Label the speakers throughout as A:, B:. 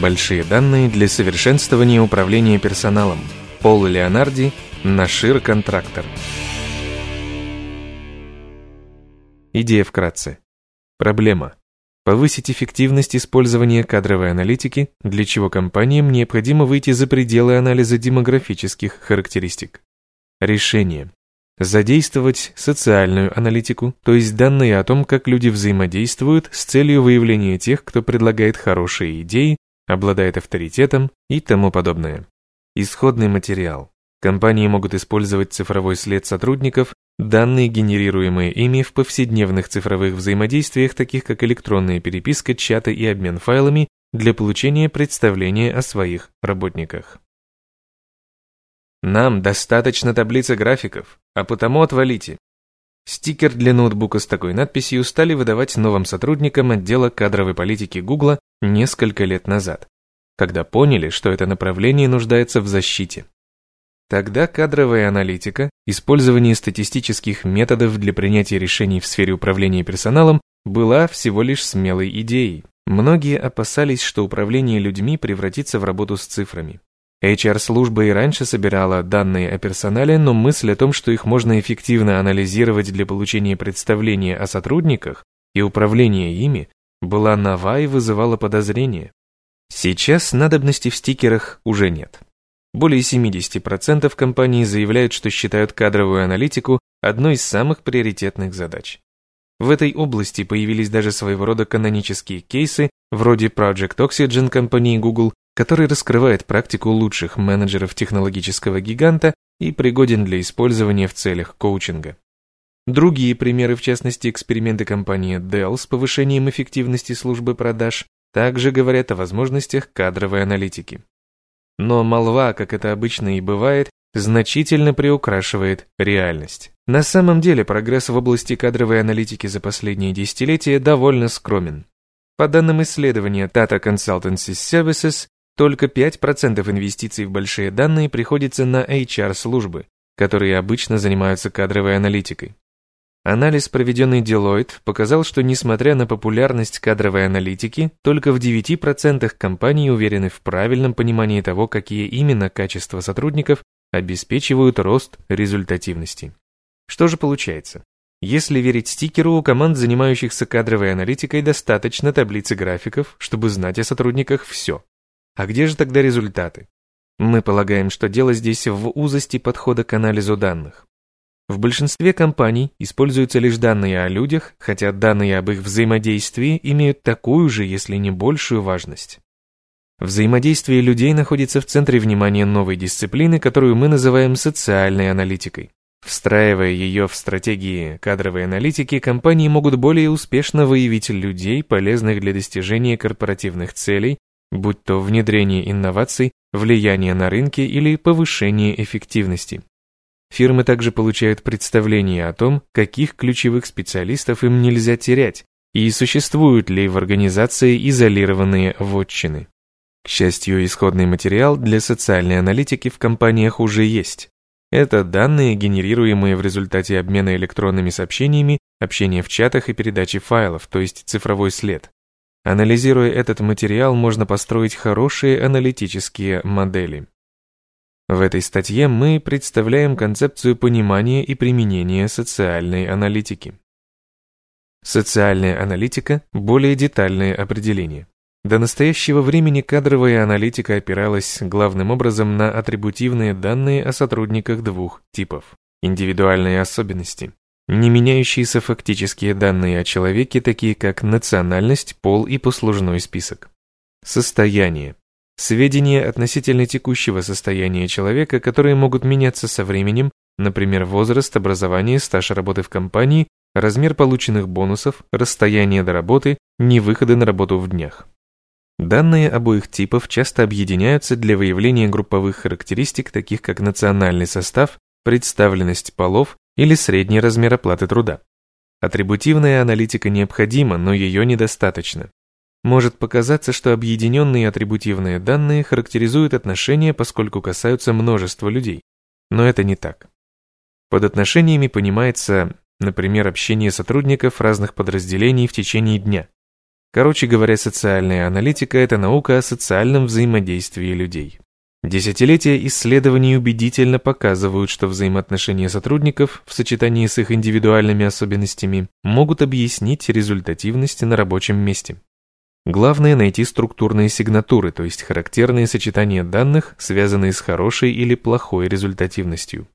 A: Большие данные для совершенствования управления персоналом. Пол Леонарди, Нашир Контрактор. Идея вкратце. Проблема. Повысить эффективность использования кадровой аналитики, для чего компаниям необходимо выйти за пределы анализа демографических характеристик. Решение. Задействовать социальную аналитику, то есть данные о том, как люди взаимодействуют с целью выявления тех, кто предлагает хорошие идеи, обладает авторитетом и тому подобное. Исходный материал. Компании могут использовать цифровой след сотрудников, данные, генерируемые ими в повседневных цифровых взаимодействиях, таких как электронная переписка, чаты и обмен файлами, для получения представления о своих работниках. Нам достаточно таблицы графиков, а потому отвалите. Стикер для ноутбука с такой надписью стали выдавать новым сотрудникам отдела кадровой политики Гугла несколько лет назад, когда поняли, что это направление нуждается в защите. Тогда кадровая аналитика, использование статистических методов для принятия решений в сфере управления персоналом была всего лишь смелой идеей. Многие опасались, что управление людьми превратится в работу с цифрами. HR-служба и раньше собирала данные о персонале, но мысль о том, что их можно эффективно анализировать для получения представления о сотрудниках и управления ими, была нова и вызывала подозрения. Сейчас надобности в стикерах уже нет. Более 70% компаний заявляют, что считают кадровую аналитику одной из самых приоритетных задач. В этой области появились даже своего рода канонические кейсы, вроде Project Oxygen компании Google, который раскрывает практику лучших менеджеров технологического гиганта и пригоден для использования в целях коучинга. Другие примеры, в частности, эксперименты компании Dell с повышением эффективности службы продаж, также говорят о возможностях кадровой аналитики. Но молва, как это обычно и бывает, значительно приукрашивает реальность. На самом деле прогресс в области кадровой аналитики за последние десятилетия довольно скромен. По данным исследования Tata Consultancy Services, только 5% инвестиций в большие данные приходится на HR-службы, которые обычно занимаются кадровой аналитикой. Анализ, проведенный Deloitte, показал, что несмотря на популярность кадровой аналитики, только в 9% компаний уверены в правильном понимании того, какие именно качества сотрудников обеспечивают рост результативности. Что же получается? Если верить стикеру, у команд, занимающихся кадровой аналитикой, достаточно таблицы графиков, чтобы знать о сотрудниках все. А где же тогда результаты? Мы полагаем, что дело здесь в узости подхода к анализу данных. В большинстве компаний используются лишь данные о людях, хотя данные об их взаимодействии имеют такую же, если не большую важность. Взаимодействие людей находится в центре внимания новой дисциплины, которую мы называем социальной аналитикой. Встраивая ее в стратегии кадровой аналитики, компании могут более успешно выявить людей, полезных для достижения корпоративных целей, будь то внедрение инноваций, влияние на рынки или повышение эффективности. Фирмы также получают представление о том, каких ключевых специалистов им нельзя терять, и существуют ли в организации изолированные вотчины. К счастью, исходный материал для социальной аналитики в компаниях уже есть. Это данные, генерируемые в результате обмена электронными сообщениями, общения в чатах и передачи файлов, то есть цифровой след. Анализируя этот материал, можно построить хорошие аналитические модели. В этой статье мы представляем концепцию понимания и применения социальной аналитики. Социальная аналитика – более детальное определение. До настоящего времени кадровая аналитика опиралась главным образом на атрибутивные данные о сотрудниках двух типов. Индивидуальные особенности не меняющиеся фактические данные о человеке, такие как национальность, пол и послужной список. Состояние. Сведения относительно текущего состояния человека, которые могут меняться со временем, например, возраст, образование, стаж работы в компании, размер полученных бонусов, расстояние до работы, невыходы на работу в днях. Данные обоих типов часто объединяются для выявления групповых характеристик, таких как национальный состав, представленность полов, или средний размер оплаты труда. Атрибутивная аналитика необходима, но ее недостаточно. Может показаться, что объединенные атрибутивные данные характеризуют отношения, поскольку касаются множества людей. Но это не так. Под отношениями понимается, например, общение сотрудников разных подразделений в течение дня. Короче говоря, социальная аналитика – это наука о социальном взаимодействии людей. Десятилетия исследований убедительно показывают, что взаимоотношения сотрудников в сочетании с их индивидуальными особенностями могут объяснить результативность на рабочем месте. Главное найти структурные сигнатуры, то есть характерные сочетания данных, связанные с хорошей или плохой результативностью.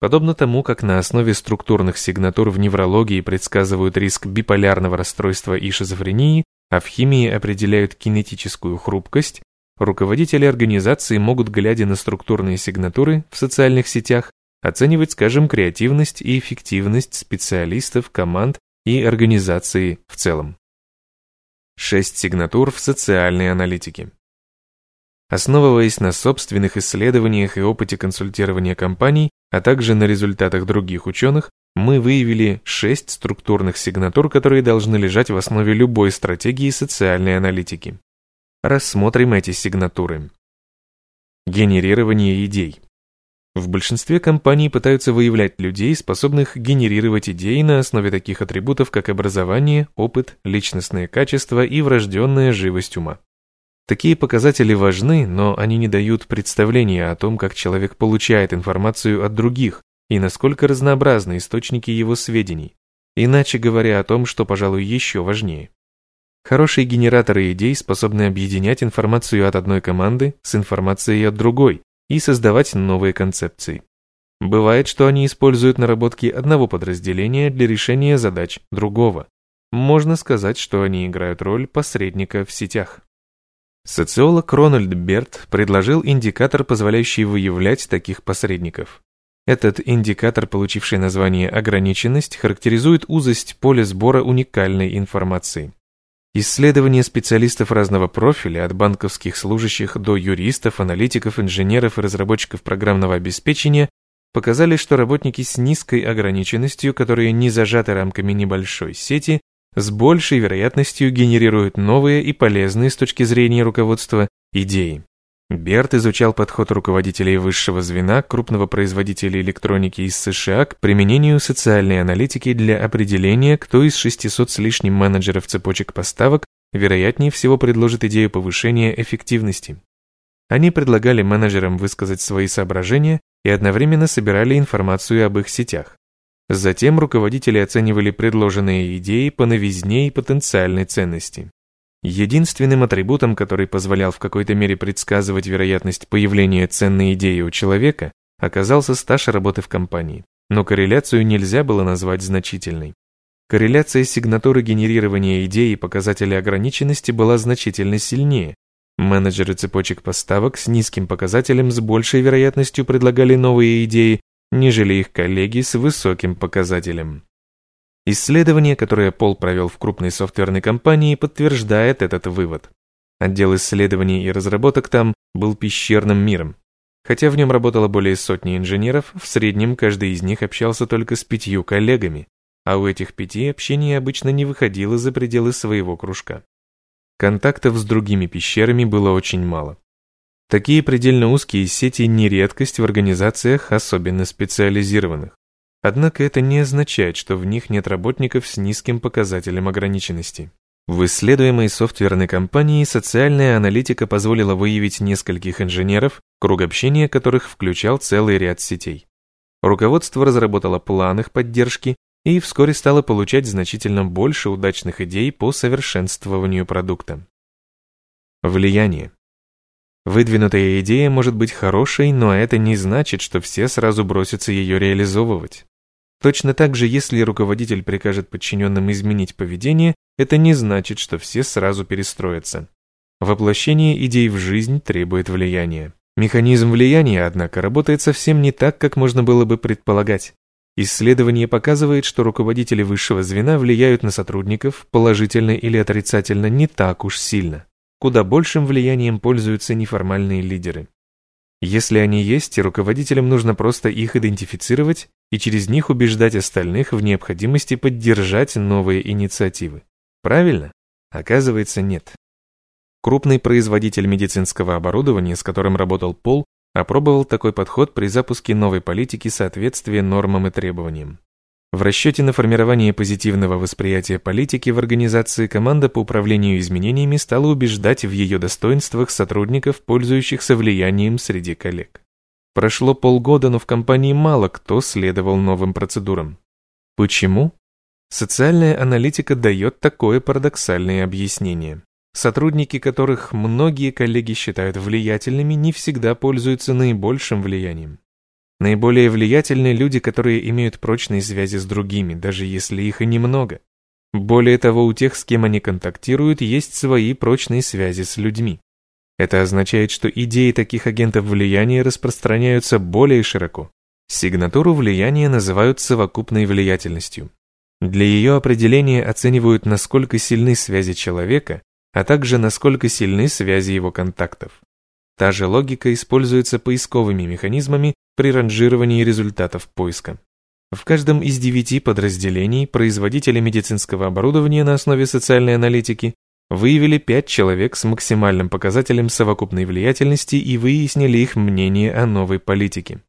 A: Подобно тому, как на основе структурных сигнатур в неврологии предсказывают риск биполярного расстройства и шизофрении, а в химии определяют кинетическую хрупкость, руководители организации могут, глядя на структурные сигнатуры в социальных сетях, оценивать, скажем, креативность и эффективность специалистов, команд и организации в целом. Шесть сигнатур в социальной аналитике. Основываясь на собственных исследованиях и опыте консультирования компаний, а также на результатах других ученых, мы выявили шесть структурных сигнатур, которые должны лежать в основе любой стратегии социальной аналитики. Рассмотрим эти сигнатуры. Генерирование идей. В большинстве компаний пытаются выявлять людей, способных генерировать идеи на основе таких атрибутов, как образование, опыт, личностные качества и врожденная живость ума. Такие показатели важны, но они не дают представления о том, как человек получает информацию от других и насколько разнообразны источники его сведений, иначе говоря о том, что, пожалуй, еще важнее. Хорошие генераторы идей способны объединять информацию от одной команды с информацией от другой и создавать новые концепции. Бывает, что они используют наработки одного подразделения для решения задач другого. Можно сказать, что они играют роль посредника в сетях. Социолог Рональд Берт предложил индикатор, позволяющий выявлять таких посредников. Этот индикатор, получивший название «ограниченность», характеризует узость поля сбора уникальной информации. Исследования специалистов разного профиля, от банковских служащих до юристов, аналитиков, инженеров и разработчиков программного обеспечения, показали, что работники с низкой ограниченностью, которые не зажаты рамками небольшой сети, с большей вероятностью генерируют новые и полезные с точки зрения руководства идеи. Берт изучал подход руководителей высшего звена крупного производителя электроники из США к применению социальной аналитики для определения, кто из 600 с лишним менеджеров цепочек поставок вероятнее всего предложит идею повышения эффективности. Они предлагали менеджерам высказать свои соображения и одновременно собирали информацию об их сетях. Затем руководители оценивали предложенные идеи по новизне и потенциальной ценности. Единственным атрибутом, который позволял в какой-то мере предсказывать вероятность появления ценной идеи у человека, оказался стаж работы в компании. Но корреляцию нельзя было назвать значительной. Корреляция сигнатуры генерирования идей и показателя ограниченности была значительно сильнее. Менеджеры цепочек поставок с низким показателем с большей вероятностью предлагали новые идеи, нежели их коллеги с высоким показателем. Исследование, которое Пол провел в крупной софтверной компании, подтверждает этот вывод. Отдел исследований и разработок там был пещерным миром. Хотя в нем работало более сотни инженеров, в среднем каждый из них общался только с пятью коллегами, а у этих пяти общение обычно не выходило за пределы своего кружка. Контактов с другими пещерами было очень мало. Такие предельно узкие сети не редкость в организациях, особенно специализированных. Однако это не означает, что в них нет работников с низким показателем ограниченности. В исследуемой софтверной компании социальная аналитика позволила выявить нескольких инженеров, круг общения которых включал целый ряд сетей. Руководство разработало план их поддержки и вскоре стало получать значительно больше удачных идей по совершенствованию продукта. Влияние. Выдвинутая идея может быть хорошей, но это не значит, что все сразу бросятся ее реализовывать. Точно так же, если руководитель прикажет подчиненным изменить поведение, это не значит, что все сразу перестроятся. Воплощение идей в жизнь требует влияния. Механизм влияния, однако, работает совсем не так, как можно было бы предполагать. Исследование показывает, что руководители высшего звена влияют на сотрудников положительно или отрицательно не так уж сильно. Куда большим влиянием пользуются неформальные лидеры. Если они есть, руководителям нужно просто их идентифицировать и через них убеждать остальных в необходимости поддержать новые инициативы. Правильно? Оказывается, нет. Крупный производитель медицинского оборудования, с которым работал Пол, опробовал такой подход при запуске новой политики соответствия нормам и требованиям. В расчете на формирование позитивного восприятия политики в организации команда по управлению изменениями стала убеждать в ее достоинствах сотрудников, пользующихся влиянием среди коллег. Прошло полгода, но в компании мало кто следовал новым процедурам. Почему? Социальная аналитика дает такое парадоксальное объяснение. Сотрудники, которых многие коллеги считают влиятельными, не всегда пользуются наибольшим влиянием. Наиболее влиятельны люди, которые имеют прочные связи с другими, даже если их и немного. Более того, у тех, с кем они контактируют, есть свои прочные связи с людьми. Это означает, что идеи таких агентов влияния распространяются более широко. Сигнатуру влияния называют совокупной влиятельностью. Для ее определения оценивают, насколько сильны связи человека, а также насколько сильны связи его контактов. Та же логика используется поисковыми механизмами при ранжировании результатов поиска. В каждом из девяти подразделений производители медицинского оборудования на основе социальной аналитики выявили пять человек с максимальным показателем совокупной влиятельности и выяснили их мнение о новой политике.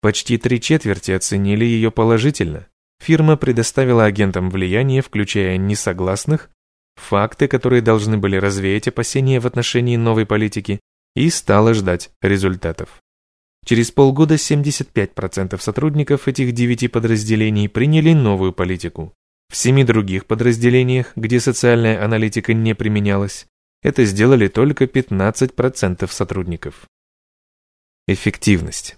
A: Почти три четверти оценили ее положительно. Фирма предоставила агентам влияния, включая несогласных, факты, которые должны были развеять опасения в отношении новой политики, и стала ждать результатов. Через полгода 75% сотрудников этих девяти подразделений приняли новую политику. В семи других подразделениях, где социальная аналитика не применялась, это сделали только 15% сотрудников. Эффективность.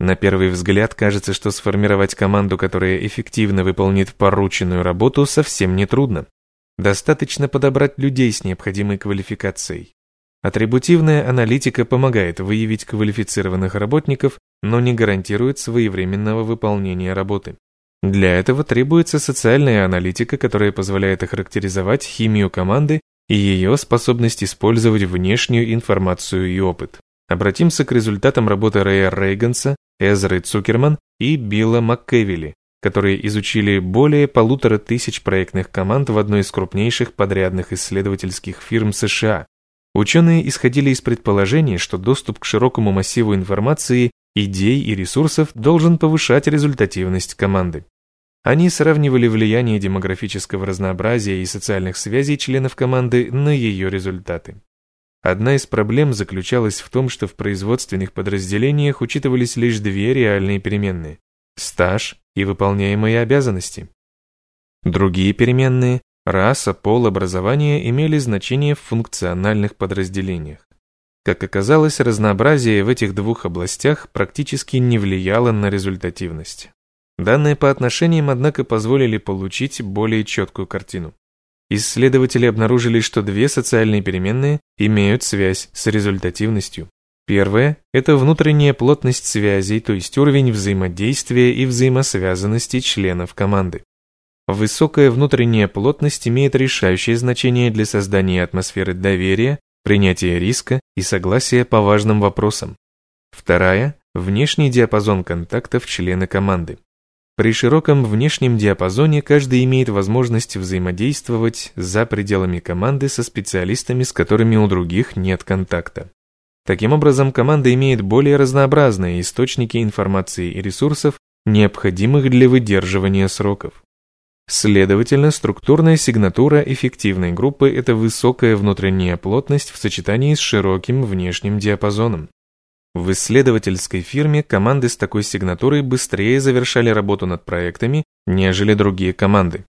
A: На первый взгляд кажется, что сформировать команду, которая эффективно выполнит порученную работу, совсем не трудно. Достаточно подобрать людей с необходимой квалификацией. Атрибутивная аналитика помогает выявить квалифицированных работников, но не гарантирует своевременного выполнения работы. Для этого требуется социальная аналитика, которая позволяет охарактеризовать химию команды и ее способность использовать внешнюю информацию и опыт. Обратимся к результатам работы Рэя Рейганса, Эзры Цукерман и Билла МакКевилли, которые изучили более полутора тысяч проектных команд в одной из крупнейших подрядных исследовательских фирм США. Ученые исходили из предположения, что доступ к широкому массиву информации, идей и ресурсов должен повышать результативность команды. Они сравнивали влияние демографического разнообразия и социальных связей членов команды на ее результаты. Одна из проблем заключалась в том, что в производственных подразделениях учитывались лишь две реальные переменные – стаж и выполняемые обязанности. Другие переменные – раса, пол, образование – имели значение в функциональных подразделениях. Как оказалось, разнообразие в этих двух областях практически не влияло на результативность. Данные по отношениям, однако, позволили получить более четкую картину. Исследователи обнаружили, что две социальные переменные имеют связь с результативностью. Первое – это внутренняя плотность связей, то есть уровень взаимодействия и взаимосвязанности членов команды. Высокая внутренняя плотность имеет решающее значение для создания атмосферы доверия, принятия риска и согласия по важным вопросам. Вторая – внешний диапазон контактов члена команды. При широком внешнем диапазоне каждый имеет возможность взаимодействовать за пределами команды со специалистами, с которыми у других нет контакта. Таким образом, команда имеет более разнообразные источники информации и ресурсов, необходимых для выдерживания сроков. Следовательно, структурная сигнатура эффективной группы – это высокая внутренняя плотность в сочетании с широким внешним диапазоном. В исследовательской фирме команды с такой сигнатурой быстрее завершали работу над проектами, нежели другие команды.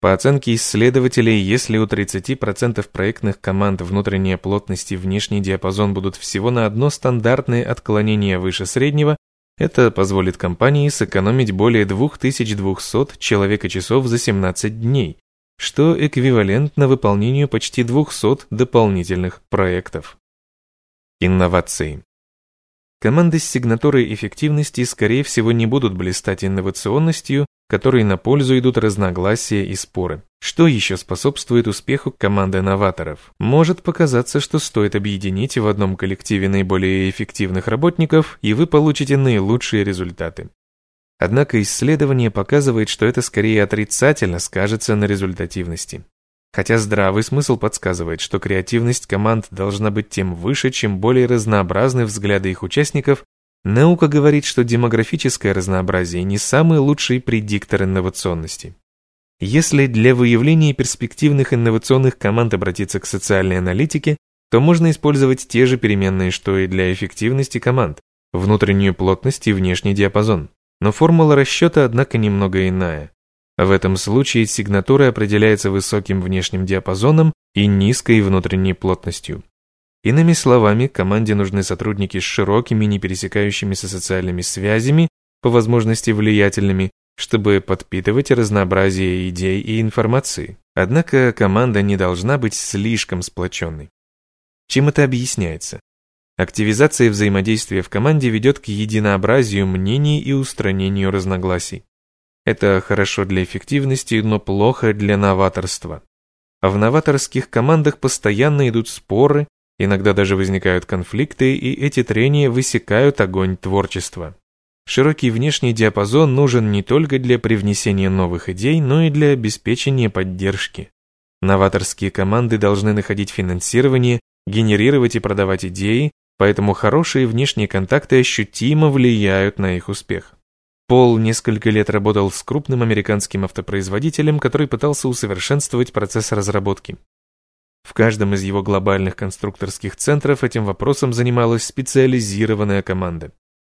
A: По оценке исследователей, если у 30% проектных команд внутренняя плотность и внешний диапазон будут всего на одно стандартное отклонение выше среднего, это позволит компании сэкономить более 2200 человека-часов за 17 дней, что эквивалентно выполнению почти 200 дополнительных проектов. Инновации. Команды с сигнатурой эффективности, скорее всего, не будут блистать инновационностью, которой на пользу идут разногласия и споры. Что еще способствует успеху команды новаторов? Может показаться, что стоит объединить в одном коллективе наиболее эффективных работников, и вы получите наилучшие результаты. Однако исследование показывает, что это скорее отрицательно скажется на результативности. Хотя здравый смысл подсказывает, что креативность команд должна быть тем выше, чем более разнообразны взгляды их участников, Наука говорит, что демографическое разнообразие не самый лучший предиктор инновационности. Если для выявления перспективных инновационных команд обратиться к социальной аналитике, то можно использовать те же переменные, что и для эффективности команд, внутреннюю плотность и внешний диапазон. Но формула расчета, однако, немного иная. В этом случае сигнатура определяется высоким внешним диапазоном и низкой внутренней плотностью. Иными словами, команде нужны сотрудники с широкими, не пересекающимися социальными связями, по возможности влиятельными, чтобы подпитывать разнообразие идей и информации. Однако команда не должна быть слишком сплоченной. Чем это объясняется? Активизация взаимодействия в команде ведет к единообразию мнений и устранению разногласий. Это хорошо для эффективности, но плохо для новаторства. А в новаторских командах постоянно идут споры, иногда даже возникают конфликты, и эти трения высекают огонь творчества. Широкий внешний диапазон нужен не только для привнесения новых идей, но и для обеспечения поддержки. Новаторские команды должны находить финансирование, генерировать и продавать идеи, поэтому хорошие внешние контакты ощутимо влияют на их успех. Пол несколько лет работал с крупным американским автопроизводителем, который пытался усовершенствовать процесс разработки. В каждом из его глобальных конструкторских центров этим вопросом занималась специализированная команда.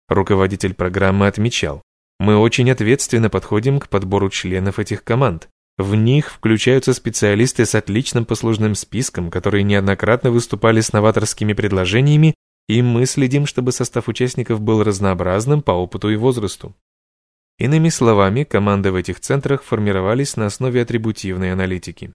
A: Руководитель программы отмечал, мы очень ответственно подходим к подбору членов этих команд. В них включаются специалисты с отличным послужным списком, которые неоднократно выступали с новаторскими предложениями, и мы следим, чтобы состав участников был разнообразным по опыту и возрасту. Иными словами, команды в этих центрах формировались на основе атрибутивной аналитики.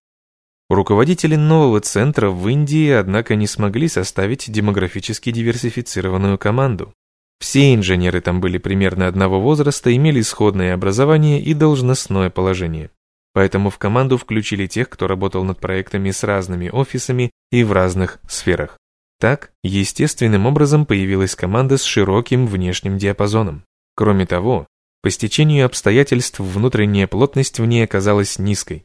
A: Руководители нового центра в Индии, однако, не смогли составить демографически диверсифицированную команду. Все инженеры там были примерно одного возраста, имели сходное образование и должностное положение. Поэтому в команду включили тех, кто работал над проектами с разными офисами и в разных сферах. Так, естественным образом появилась команда с широким внешним диапазоном. Кроме того, по стечению обстоятельств внутренняя плотность в ней оказалась низкой.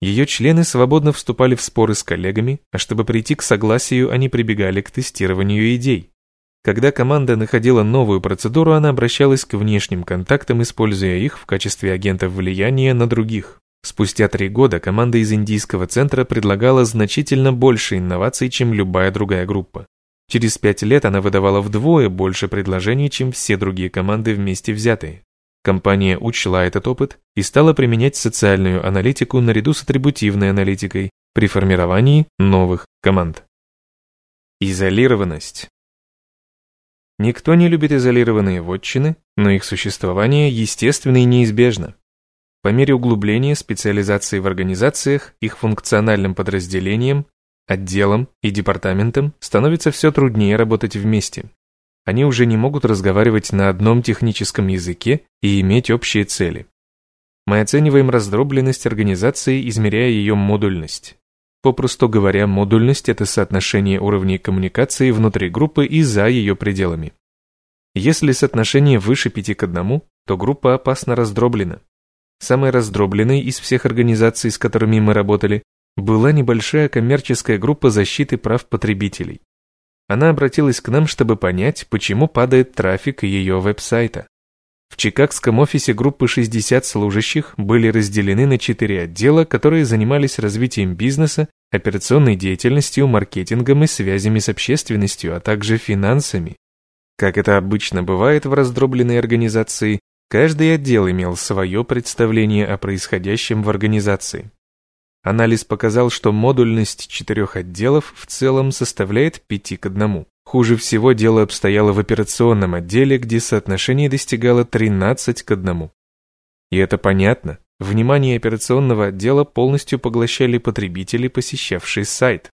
A: Ее члены свободно вступали в споры с коллегами, а чтобы прийти к согласию, они прибегали к тестированию идей. Когда команда находила новую процедуру, она обращалась к внешним контактам, используя их в качестве агентов влияния на других. Спустя три года команда из индийского центра предлагала значительно больше инноваций, чем любая другая группа. Через пять лет она выдавала вдвое больше предложений, чем все другие команды вместе взятые. Компания учла этот опыт и стала применять социальную аналитику наряду с атрибутивной аналитикой при формировании новых команд. Изолированность. Никто не любит изолированные вотчины, но их существование естественно и неизбежно. По мере углубления специализации в организациях, их функциональным подразделениям, отделам и департаментам становится все труднее работать вместе. Они уже не могут разговаривать на одном техническом языке и иметь общие цели. Мы оцениваем раздробленность организации, измеряя ее модульность. Попросту говоря, модульность – это соотношение уровней коммуникации внутри группы и за ее пределами. Если соотношение выше 5 к 1, то группа опасно раздроблена. Самой раздробленной из всех организаций, с которыми мы работали, была небольшая коммерческая группа защиты прав потребителей. Она обратилась к нам, чтобы понять, почему падает трафик ее веб-сайта. В чикагском офисе группы 60 служащих были разделены на четыре отдела, которые занимались развитием бизнеса, операционной деятельностью, маркетингом и связями с общественностью, а также финансами. Как это обычно бывает в раздробленной организации, каждый отдел имел свое представление о происходящем в организации. Анализ показал, что модульность четырех отделов в целом составляет 5 к 1. Хуже всего дело обстояло в операционном отделе, где соотношение достигало 13 к 1. И это понятно. Внимание операционного отдела полностью поглощали потребители, посещавшие сайт.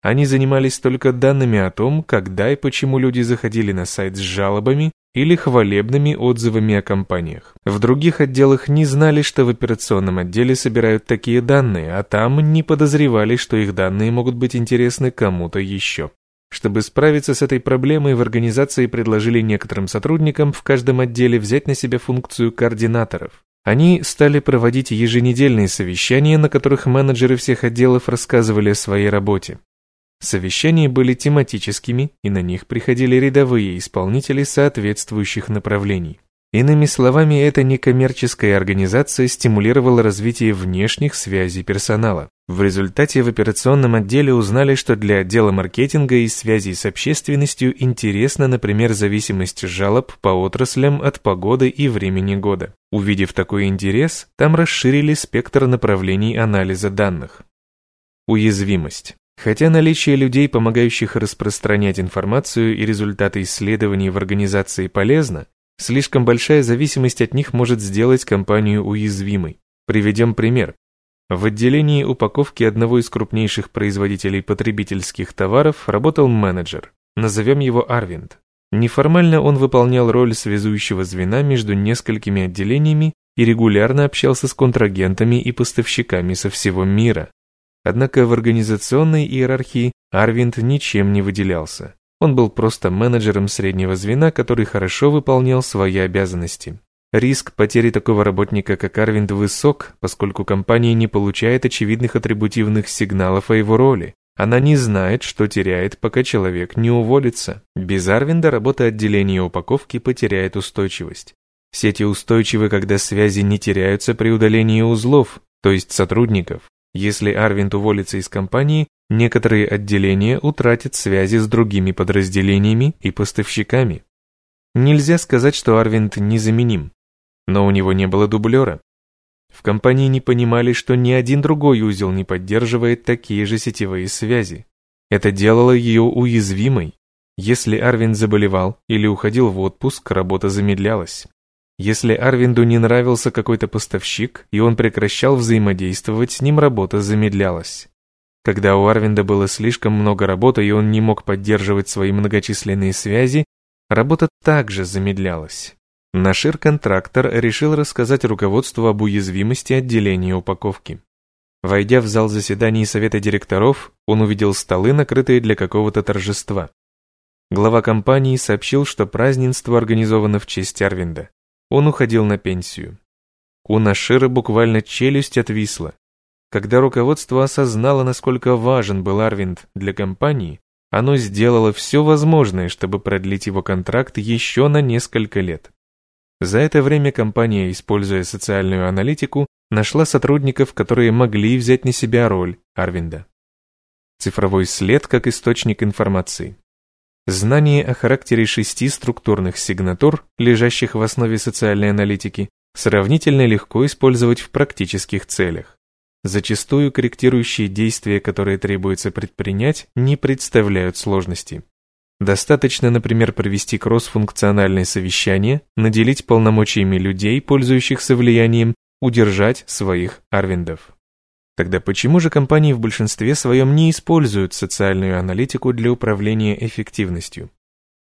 A: Они занимались только данными о том, когда и почему люди заходили на сайт с жалобами или хвалебными отзывами о компаниях. В других отделах не знали, что в операционном отделе собирают такие данные, а там не подозревали, что их данные могут быть интересны кому-то еще. Чтобы справиться с этой проблемой, в организации предложили некоторым сотрудникам в каждом отделе взять на себя функцию координаторов. Они стали проводить еженедельные совещания, на которых менеджеры всех отделов рассказывали о своей работе. Совещания были тематическими, и на них приходили рядовые исполнители соответствующих направлений. Иными словами, эта некоммерческая организация стимулировала развитие внешних связей персонала. В результате в операционном отделе узнали, что для отдела маркетинга и связей с общественностью интересна, например, зависимость жалоб по отраслям от погоды и времени года. Увидев такой интерес, там расширили спектр направлений анализа данных. Уязвимость. Хотя наличие людей, помогающих распространять информацию и результаты исследований в организации полезно, Слишком большая зависимость от них может сделать компанию уязвимой. Приведем пример. В отделении упаковки одного из крупнейших производителей потребительских товаров работал менеджер. Назовем его Арвинд. Неформально он выполнял роль связующего звена между несколькими отделениями и регулярно общался с контрагентами и поставщиками со всего мира. Однако в организационной иерархии Арвинд ничем не выделялся. Он был просто менеджером среднего звена, который хорошо выполнял свои обязанности. Риск потери такого работника, как Арвинд, высок, поскольку компания не получает очевидных атрибутивных сигналов о его роли. Она не знает, что теряет, пока человек не уволится. Без Арвинда работа отделения упаковки потеряет устойчивость. Сети устойчивы, когда связи не теряются при удалении узлов, то есть сотрудников. Если Арвинд уволится из компании, некоторые отделения утратят связи с другими подразделениями и поставщиками. Нельзя сказать, что Арвинд незаменим, но у него не было дублера. В компании не понимали, что ни один другой узел не поддерживает такие же сетевые связи. Это делало ее уязвимой. Если Арвинд заболевал или уходил в отпуск, работа замедлялась. Если Арвинду не нравился какой-то поставщик, и он прекращал взаимодействовать, с ним работа замедлялась. Когда у Арвинда было слишком много работы, и он не мог поддерживать свои многочисленные связи, работа также замедлялась. Нашир контрактор решил рассказать руководству об уязвимости отделения упаковки. Войдя в зал заседаний совета директоров, он увидел столы, накрытые для какого-то торжества. Глава компании сообщил, что празднество организовано в честь Арвинда. Он уходил на пенсию. У Нашира буквально челюсть отвисла. Когда руководство осознало, насколько важен был Арвинд для компании, оно сделало все возможное, чтобы продлить его контракт еще на несколько лет. За это время компания, используя социальную аналитику, нашла сотрудников, которые могли взять на себя роль Арвинда. Цифровой след как источник информации. Знание о характере шести структурных сигнатур, лежащих в основе социальной аналитики, сравнительно легко использовать в практических целях. Зачастую корректирующие действия, которые требуется предпринять, не представляют сложности. Достаточно, например, провести кроссфункциональное совещание, наделить полномочиями людей, пользующихся влиянием, удержать своих арвиндов. Тогда почему же компании в большинстве своем не используют социальную аналитику для управления эффективностью?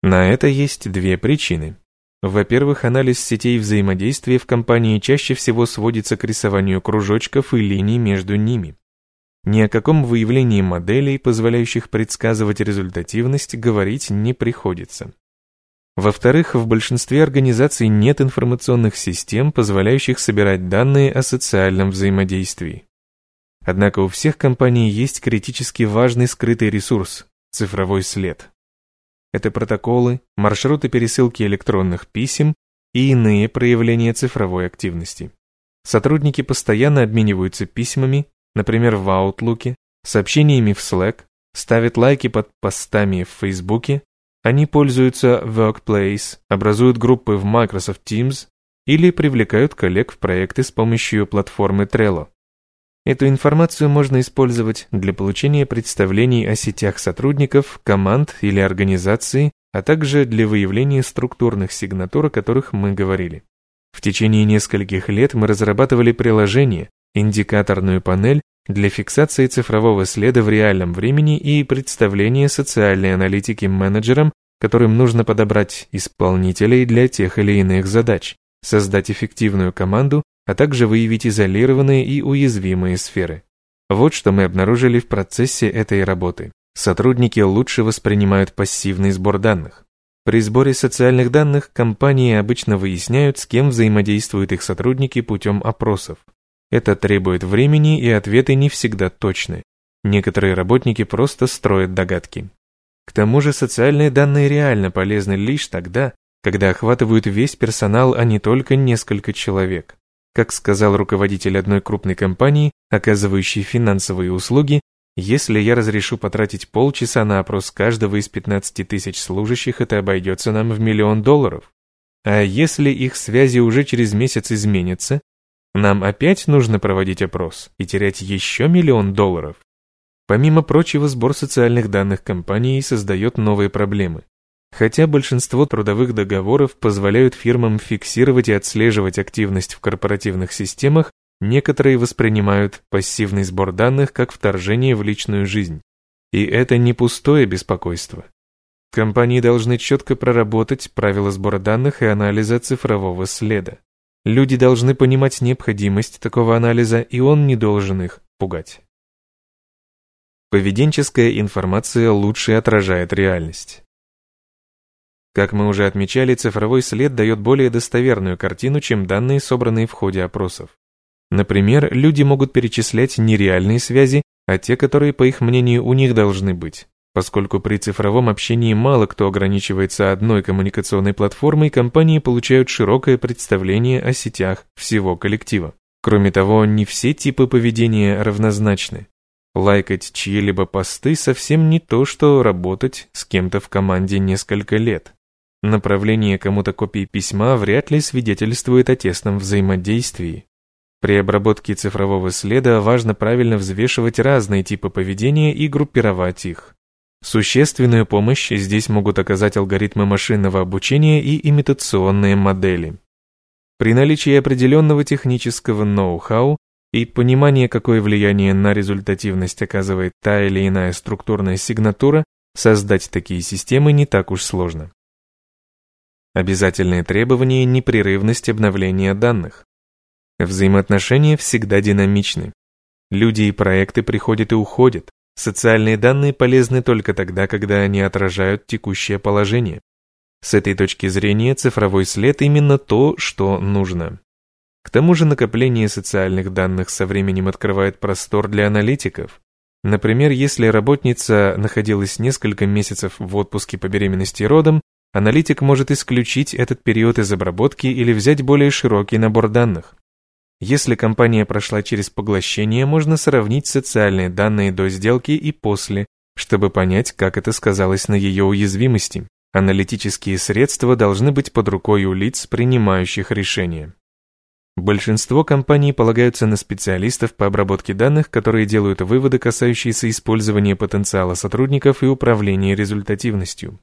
A: На это есть две причины. Во-первых, анализ сетей взаимодействия в компании чаще всего сводится к рисованию кружочков и линий между ними. Ни о каком выявлении моделей, позволяющих предсказывать результативность, говорить не приходится. Во-вторых, в большинстве организаций нет информационных систем, позволяющих собирать данные о социальном взаимодействии. Однако у всех компаний есть критически важный скрытый ресурс – цифровой след. Это протоколы, маршруты пересылки электронных писем и иные проявления цифровой активности. Сотрудники постоянно обмениваются письмами, например, в Outlook, сообщениями в Slack, ставят лайки под постами в Facebook, они пользуются Workplace, образуют группы в Microsoft Teams или привлекают коллег в проекты с помощью платформы Trello. Эту информацию можно использовать для получения представлений о сетях сотрудников, команд или организаций, а также для выявления структурных сигнатур, о которых мы говорили. В течение нескольких лет мы разрабатывали приложение, индикаторную панель для фиксации цифрового следа в реальном времени и представления социальной аналитики менеджерам, которым нужно подобрать исполнителей для тех или иных задач, создать эффективную команду а также выявить изолированные и уязвимые сферы. Вот что мы обнаружили в процессе этой работы. Сотрудники лучше воспринимают пассивный сбор данных. При сборе социальных данных компании обычно выясняют, с кем взаимодействуют их сотрудники путем опросов. Это требует времени, и ответы не всегда точны. Некоторые работники просто строят догадки. К тому же социальные данные реально полезны лишь тогда, когда охватывают весь персонал, а не только несколько человек. Как сказал руководитель одной крупной компании, оказывающей финансовые услуги, если я разрешу потратить полчаса на опрос каждого из 15 тысяч служащих, это обойдется нам в миллион долларов. А если их связи уже через месяц изменятся, нам опять нужно проводить опрос и терять еще миллион долларов. Помимо прочего, сбор социальных данных компании создает новые проблемы. Хотя большинство трудовых договоров позволяют фирмам фиксировать и отслеживать активность в корпоративных системах, некоторые воспринимают пассивный сбор данных как вторжение в личную жизнь. И это не пустое беспокойство. Компании должны четко проработать правила сбора данных и анализа цифрового следа. Люди должны понимать необходимость такого анализа, и он не должен их пугать. Поведенческая информация лучше отражает реальность. Как мы уже отмечали, цифровой след дает более достоверную картину, чем данные, собранные в ходе опросов. Например, люди могут перечислять не реальные связи, а те, которые, по их мнению, у них должны быть. Поскольку при цифровом общении мало кто ограничивается одной коммуникационной платформой, компании получают широкое представление о сетях всего коллектива. Кроме того, не все типы поведения равнозначны. Лайкать чьи-либо посты совсем не то, что работать с кем-то в команде несколько лет. Направление кому-то копии письма вряд ли свидетельствует о тесном взаимодействии. При обработке цифрового следа важно правильно взвешивать разные типы поведения и группировать их. Существенную помощь здесь могут оказать алгоритмы машинного обучения и имитационные модели. При наличии определенного технического ноу-хау и понимания, какое влияние на результативность оказывает та или иная структурная сигнатура, создать такие системы не так уж сложно. Обязательные требования – непрерывность обновления данных. Взаимоотношения всегда динамичны. Люди и проекты приходят и уходят. Социальные данные полезны только тогда, когда они отражают текущее положение. С этой точки зрения цифровой след именно то, что нужно. К тому же накопление социальных данных со временем открывает простор для аналитиков. Например, если работница находилась несколько месяцев в отпуске по беременности и родам, Аналитик может исключить этот период из обработки или взять более широкий набор данных. Если компания прошла через поглощение, можно сравнить социальные данные до сделки и после, чтобы понять, как это сказалось на ее уязвимости. Аналитические средства должны быть под рукой у лиц, принимающих решения. Большинство компаний полагаются на специалистов по обработке данных, которые делают выводы, касающиеся использования потенциала сотрудников и управления результативностью.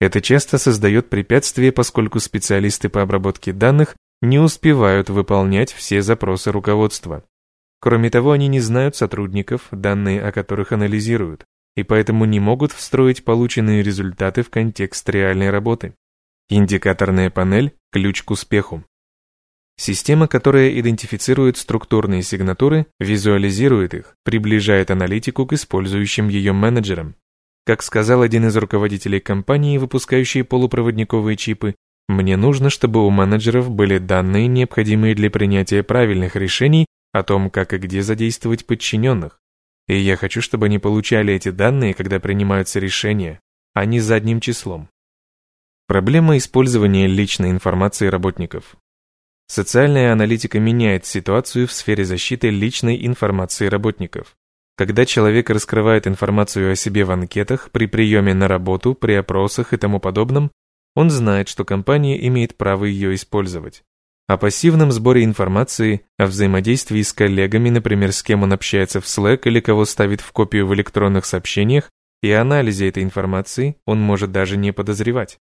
A: Это часто создает препятствия, поскольку специалисты по обработке данных не успевают выполнять все запросы руководства. Кроме того, они не знают сотрудников, данные о которых анализируют, и поэтому не могут встроить полученные результаты в контекст реальной работы. Индикаторная панель – ключ к успеху. Система, которая идентифицирует структурные сигнатуры, визуализирует их, приближает аналитику к использующим ее менеджерам, как сказал один из руководителей компании, выпускающей полупроводниковые чипы, мне нужно, чтобы у менеджеров были данные, необходимые для принятия правильных решений о том, как и где задействовать подчиненных. И я хочу, чтобы они получали эти данные, когда принимаются решения, а не задним числом. Проблема использования личной информации работников. Социальная аналитика меняет ситуацию в сфере защиты личной информации работников. Когда человек раскрывает информацию о себе в анкетах, при приеме на работу, при опросах и тому подобном, он знает, что компания имеет право ее использовать. О пассивном сборе информации, о взаимодействии с коллегами, например, с кем он общается в Slack или кого ставит в копию в электронных сообщениях, и анализе этой информации он может даже не подозревать.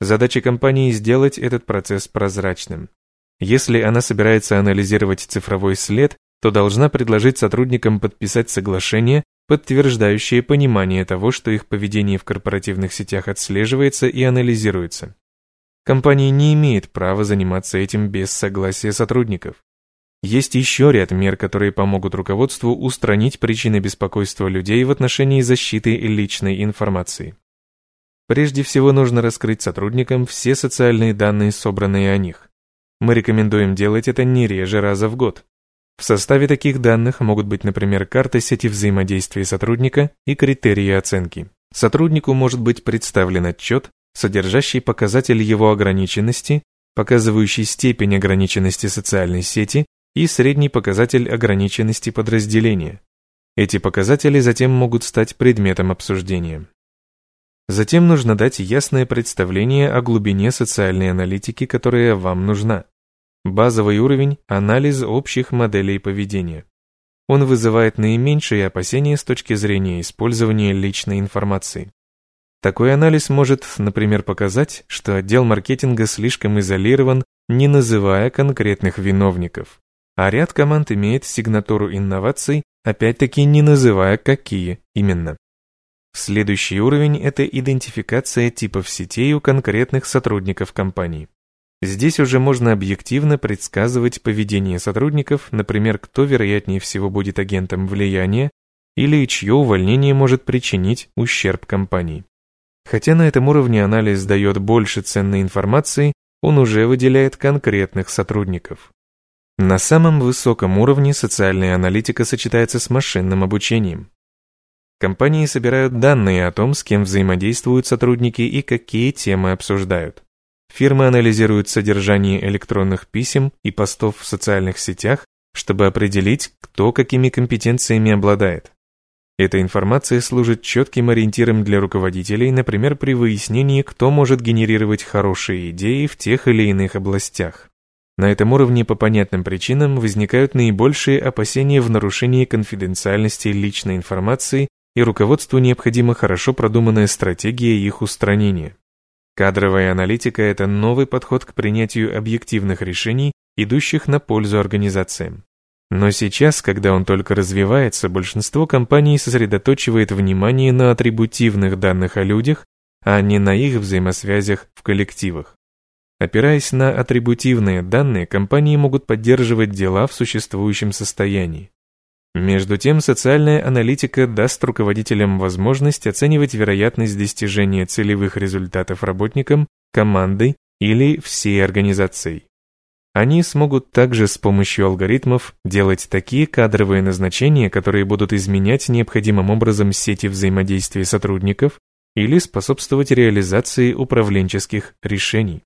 A: Задача компании сделать этот процесс прозрачным. Если она собирается анализировать цифровой след, то должна предложить сотрудникам подписать соглашение, подтверждающее понимание того, что их поведение в корпоративных сетях отслеживается и анализируется. Компания не имеет права заниматься этим без согласия сотрудников. Есть еще ряд мер, которые помогут руководству устранить причины беспокойства людей в отношении защиты личной информации. Прежде всего нужно раскрыть сотрудникам все социальные данные, собранные о них. Мы рекомендуем делать это не реже раза в год. В составе таких данных могут быть, например, карта сети взаимодействия сотрудника и критерии оценки. Сотруднику может быть представлен отчет, содержащий показатель его ограниченности, показывающий степень ограниченности социальной сети и средний показатель ограниченности подразделения. Эти показатели затем могут стать предметом обсуждения. Затем нужно дать ясное представление о глубине социальной аналитики, которая вам нужна. Базовый уровень – анализ общих моделей поведения. Он вызывает наименьшие опасения с точки зрения использования личной информации. Такой анализ может, например, показать, что отдел маркетинга слишком изолирован, не называя конкретных виновников. А ряд команд имеет сигнатуру инноваций, опять-таки не называя какие именно. Следующий уровень – это идентификация типов сетей у конкретных сотрудников компании. Здесь уже можно объективно предсказывать поведение сотрудников, например, кто вероятнее всего будет агентом влияния или чье увольнение может причинить ущерб компании. Хотя на этом уровне анализ дает больше ценной информации, он уже выделяет конкретных сотрудников. На самом высоком уровне социальная аналитика сочетается с машинным обучением. Компании собирают данные о том, с кем взаимодействуют сотрудники и какие темы обсуждают. Фирмы анализируют содержание электронных писем и постов в социальных сетях, чтобы определить, кто какими компетенциями обладает. Эта информация служит четким ориентиром для руководителей, например, при выяснении, кто может генерировать хорошие идеи в тех или иных областях. На этом уровне по понятным причинам возникают наибольшие опасения в нарушении конфиденциальности личной информации и руководству необходима хорошо продуманная стратегия их устранения. Кадровая аналитика – это новый подход к принятию объективных решений, идущих на пользу организациям. Но сейчас, когда он только развивается, большинство компаний сосредоточивает внимание на атрибутивных данных о людях, а не на их взаимосвязях в коллективах. Опираясь на атрибутивные данные, компании могут поддерживать дела в существующем состоянии. Между тем, социальная аналитика даст руководителям возможность оценивать вероятность достижения целевых результатов работникам, командой или всей организацией. Они смогут также с помощью алгоритмов делать такие кадровые назначения, которые будут изменять необходимым образом сети взаимодействия сотрудников или способствовать реализации управленческих решений.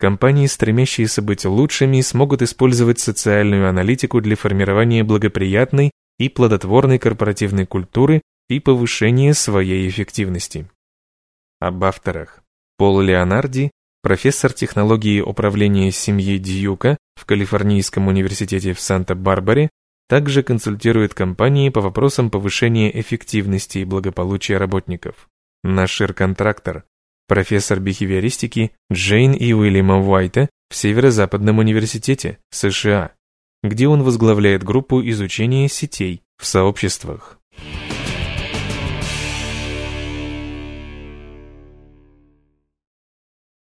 A: Компании, стремящиеся быть лучшими, смогут использовать социальную аналитику для формирования благоприятной и плодотворной корпоративной культуры и повышения своей эффективности. Об авторах. Пол Леонарди, профессор технологии управления семьи Дьюка в Калифорнийском университете в Санта-Барбаре, также консультирует компании по вопросам повышения эффективности и благополучия работников. Нашир Контрактор, профессор бихевиористики Джейн и Уильяма Уайта в Северо-Западном университете, США, где он возглавляет группу изучения сетей в сообществах.